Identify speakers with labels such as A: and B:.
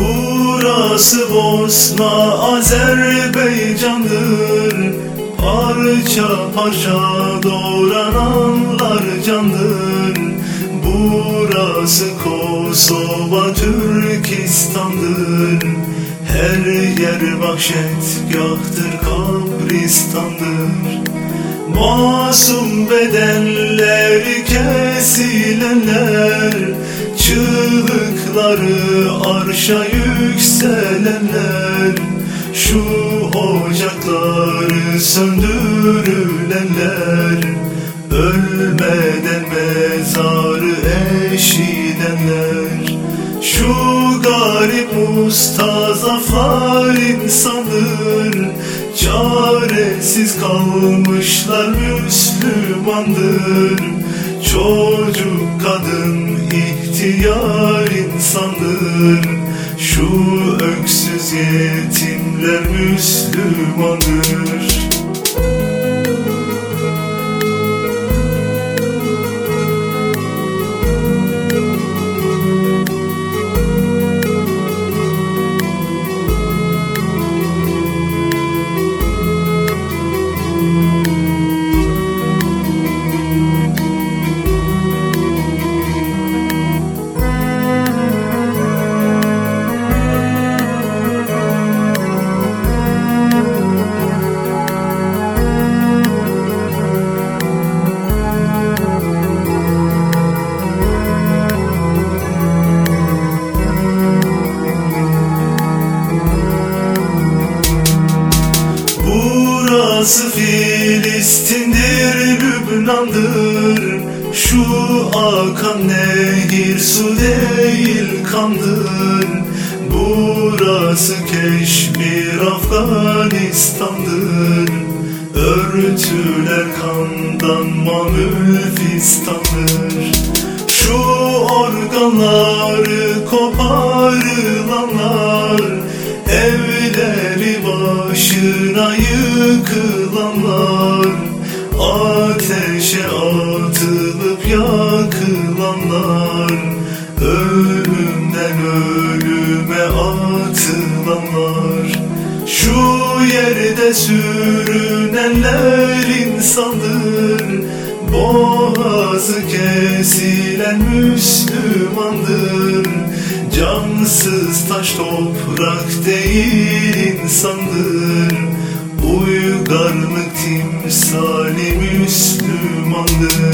A: Burası Bosna Azerbaycan'dır. Parça parça doğrananlar candır. Burası Kosova Türkistan'dır. Her yer vahşetgahtır kabristandır. Masum bedenleri kesilenler Çığlıkları arşa yükselenler Şu ocakları söndürülenler Ölmeden mezarı eşilenler Şu garip mustazaflar insandır Çaresiz kalmışlar Müslümandır Çocuk, kadın, ihtiyar insandır. Şu öksüz yetimler Müslümandır Burası Filistin'dir, Lübnan'dır? Şu akan nehir su değil kandır. Burası Keşmir, Afganistan'dır. Örtüler kandan mamül fistandır Şu organları koparılanlar Evleri başına yıkılanlar Ateşe atılıp yakılanlar Ölümden ölüme atılanlar. Şu yerde sürünenler insandır Boğazı kesilen Müslümandır Cansız taş toprak değil insandır Uygarlık timsali Müslümandır.